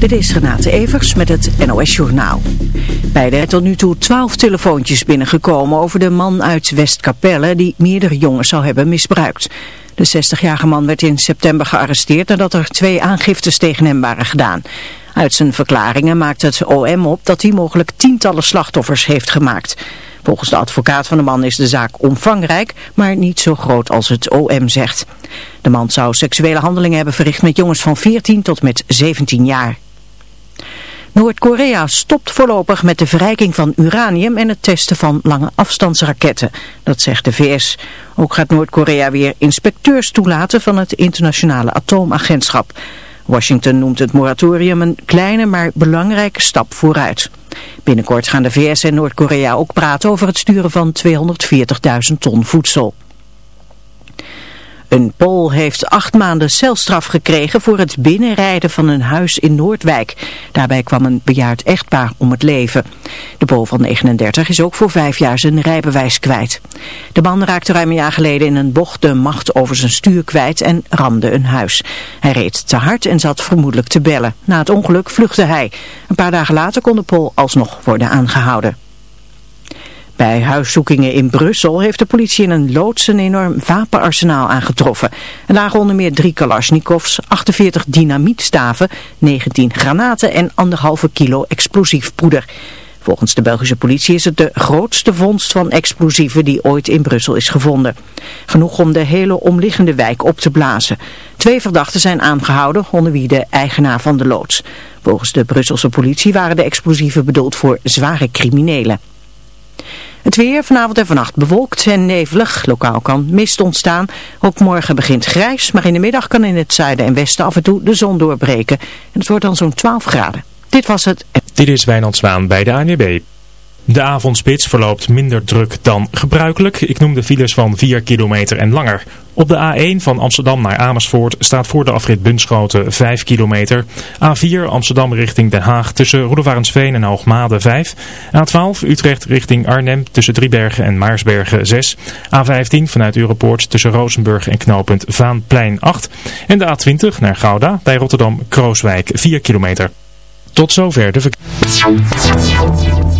Dit is Renate Evers met het NOS Journaal. Bij de tot nu toe twaalf telefoontjes binnengekomen over de man uit Westkapelle die meerdere jongens zou hebben misbruikt. De 60-jarige man werd in september gearresteerd nadat er twee aangiftes tegen hem waren gedaan. Uit zijn verklaringen maakt het OM op dat hij mogelijk tientallen slachtoffers heeft gemaakt. Volgens de advocaat van de man is de zaak omvangrijk, maar niet zo groot als het OM zegt. De man zou seksuele handelingen hebben verricht met jongens van 14 tot met 17 jaar. Noord-Korea stopt voorlopig met de verrijking van uranium en het testen van lange afstandsraketten. Dat zegt de VS. Ook gaat Noord-Korea weer inspecteurs toelaten van het internationale atoomagentschap. Washington noemt het moratorium een kleine maar belangrijke stap vooruit. Binnenkort gaan de VS en Noord-Korea ook praten over het sturen van 240.000 ton voedsel. Een Pool heeft acht maanden celstraf gekregen voor het binnenrijden van een huis in Noordwijk. Daarbij kwam een bejaard echtpaar om het leven. De Pool van 39 is ook voor vijf jaar zijn rijbewijs kwijt. De man raakte ruim een jaar geleden in een bocht de macht over zijn stuur kwijt en ramde een huis. Hij reed te hard en zat vermoedelijk te bellen. Na het ongeluk vluchtte hij. Een paar dagen later kon de Pool alsnog worden aangehouden. Bij huiszoekingen in Brussel heeft de politie in een loods een enorm wapenarsenaal aangetroffen. Er lagen onder meer drie kalasjnikovs, 48 dynamietstaven, 19 granaten en anderhalve kilo explosief poeder. Volgens de Belgische politie is het de grootste vondst van explosieven die ooit in Brussel is gevonden. Genoeg om de hele omliggende wijk op te blazen. Twee verdachten zijn aangehouden, onder wie de eigenaar van de loods. Volgens de Brusselse politie waren de explosieven bedoeld voor zware criminelen. Het weer vanavond en vannacht bewolkt en nevelig. Lokaal kan mist ontstaan. Ook morgen begint grijs, maar in de middag kan in het zuiden en westen af en toe de zon doorbreken. En het wordt dan zo'n 12 graden. Dit was het. Dit is Wijnand Zwaan bij de ANWB. De avondspits verloopt minder druk dan gebruikelijk. Ik noem de files van 4 kilometer en langer. Op de A1 van Amsterdam naar Amersfoort staat voor de afrit Bunschoten 5 kilometer. A4 Amsterdam richting Den Haag tussen Roelofarensveen en Hoogmade 5. A12 Utrecht richting Arnhem tussen Driebergen en Maarsbergen 6. A15 vanuit Europoort tussen Rozenburg en knooppunt Vaanplein 8. En de A20 naar Gouda bij Rotterdam-Krooswijk 4 kilometer. Tot zover de verkeer.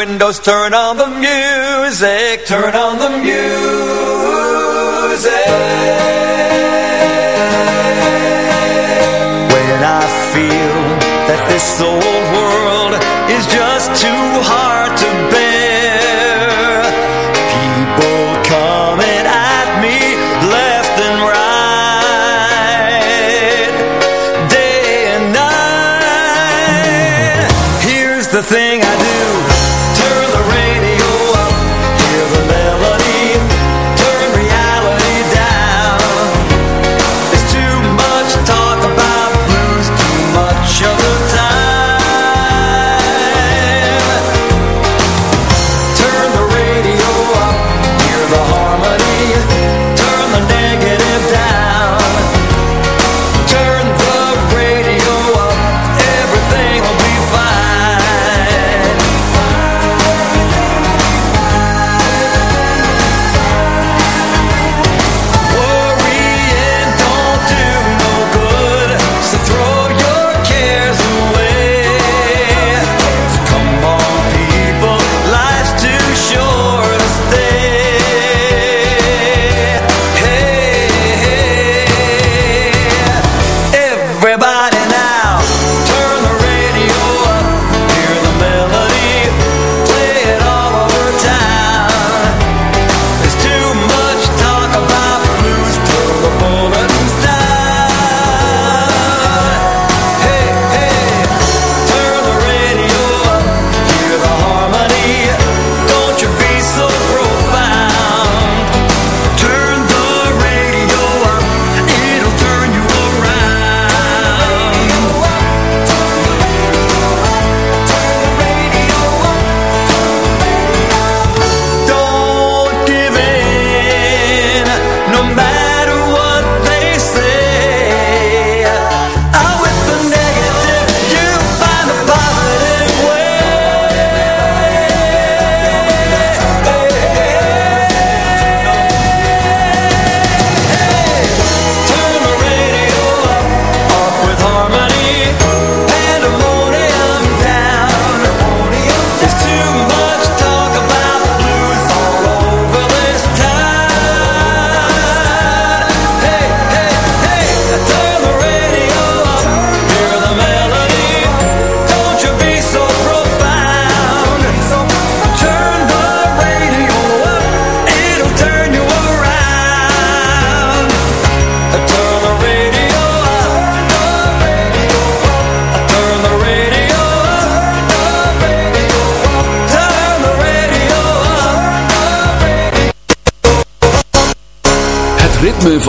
windows, turn on the music, turn on the music. When I feel that this old world is just too hard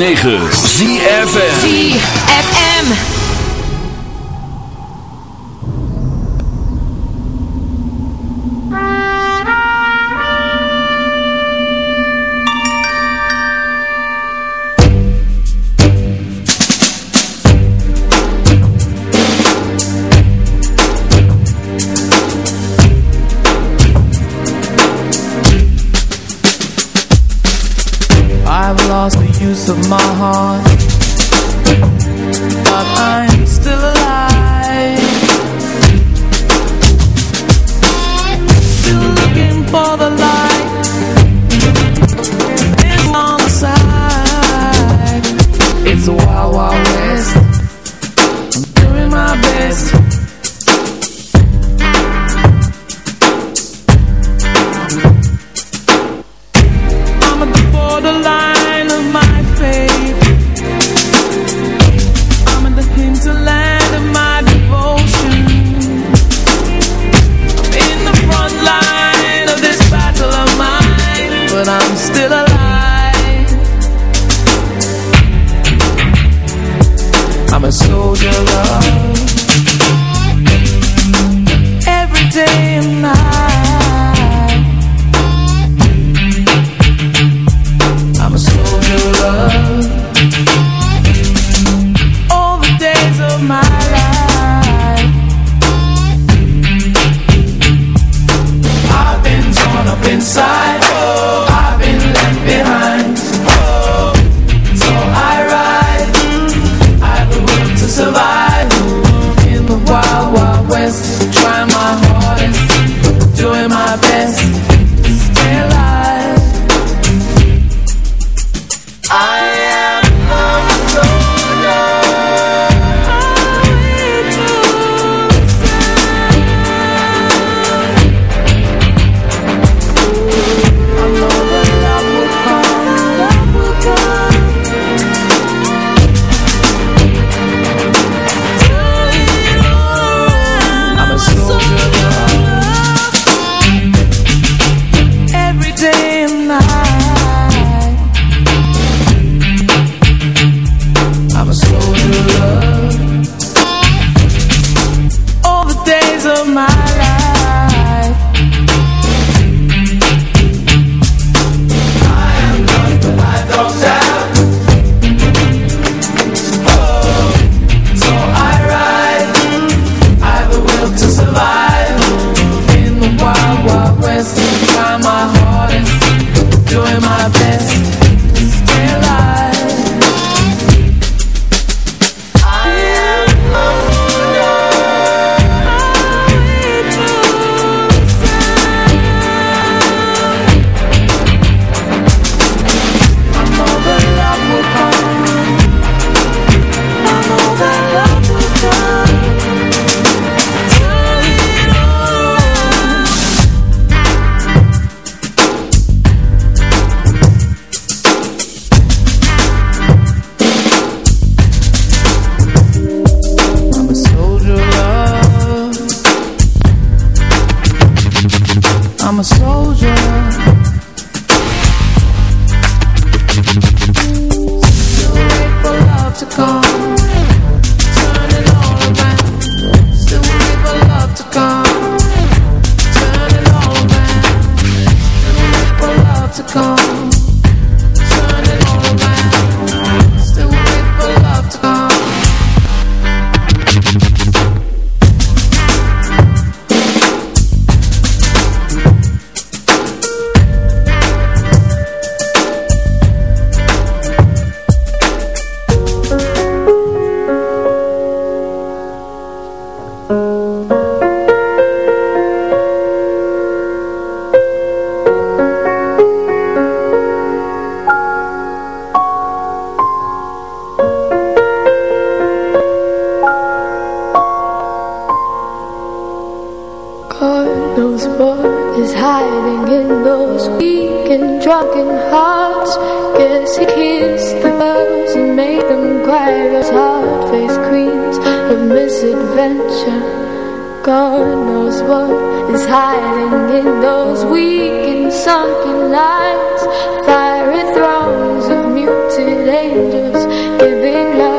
9. broken hearts Guess he kissed the girls and made them cry As hard-faced queens of misadventure. God knows what is hiding in those weak and sunken lines. Fiery thrones of muted angels giving life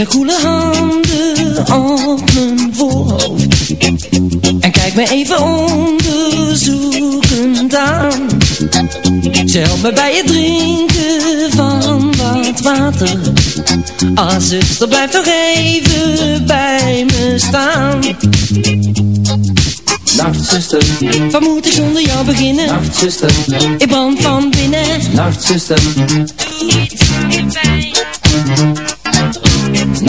de koele handen op mijn voorhoofd. En kijk me even onderzoekend aan. Ze me bij het drinken van wat water. Ah, zuster, blijf nog even bij me staan. Nachtzuster, wat moet ik zonder jou beginnen? Nachtzuster, ik brand van binnen. Nachtzuster, doe iets aan je pijn.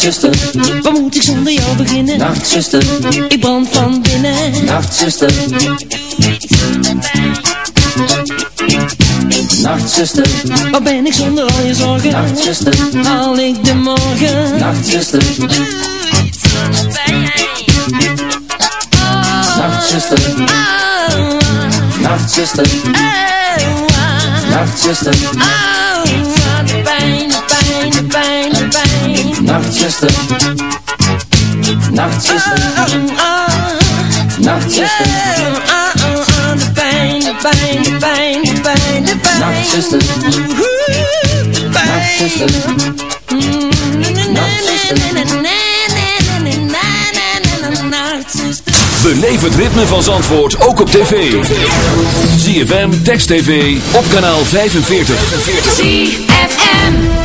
Nachtzuster, Wat moet ik zonder jou beginnen? Nachtzuster, Ik brand van binnen Nachtzuster, Nachtzuster, Wat ben ik zonder al je zorgen? Nachtzuster, Haal ik de morgen? Nachtzuster, Doe iets de pijn Nachtzuster, Oh, Nachtzuster, oh, Nachtzuster, oh, oh, de pijn, pijn Nachtzuster, Nachtzuster, Oh, oh, Nachtzuster, oh, oh, oh, de pijn, de pijn, de pijn, de pijn, de pijn Nachtzuster, Oeh, pijn. Nachtzuster, Nachtzuster. Beleef het ritme van Zandvoort ook op tv. ZFM, Text TV, op kanaal 45. ZFM.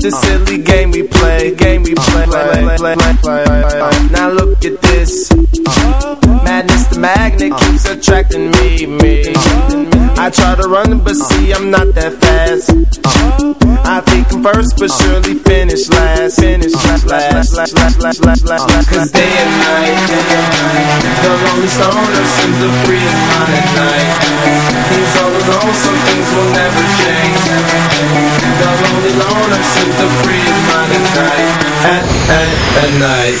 The uh. silly game we play, game we play. Uh. play, play, play, play. Uh. Now look at this. Madness, the magnet keeps attracting me, me. I try to run, but see I'm not that fast. I think first, but surely finish last. Finish last, last, last, last, last, last, last. Cause day and night, the lonely stoner seems to free at night. He's all alone, some things will never change. The lonely loner seems to free at night. At, at, at night.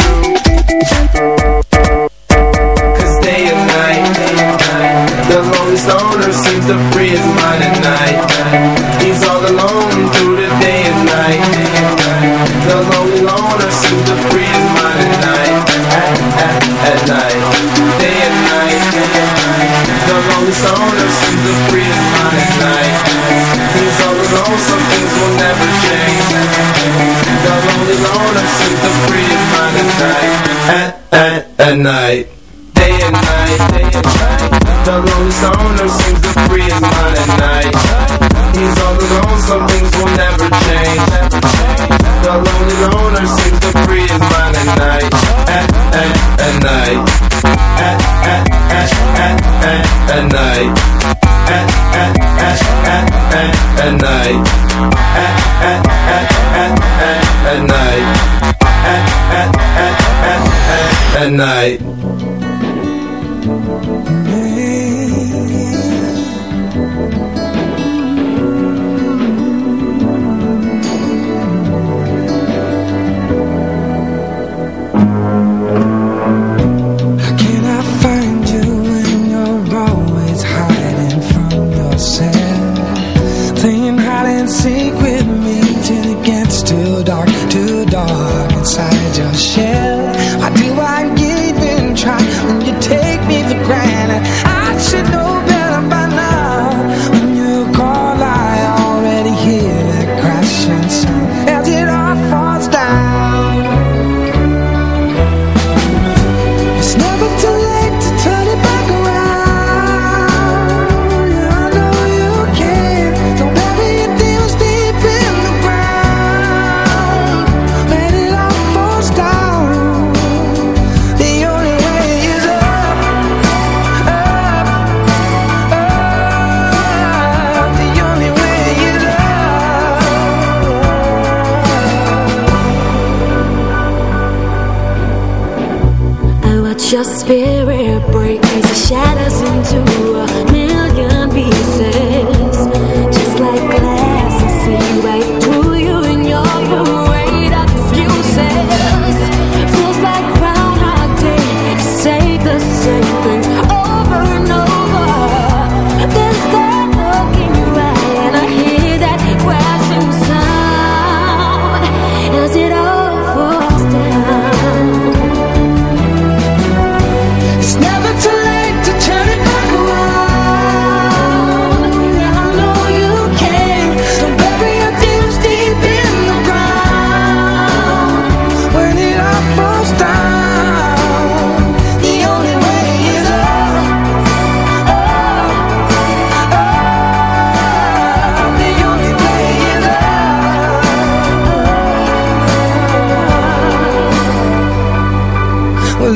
the free at night. At, at, at night. Day and night, day and night. The the free at night. He's all alone, some things will never change. The lonely loner the free at night. At, at, at night. At, at, at, at, at, at night at, at, at, at, at, at night. At, at, at, at, at, at night. At, at, at, at, at, at night. Well,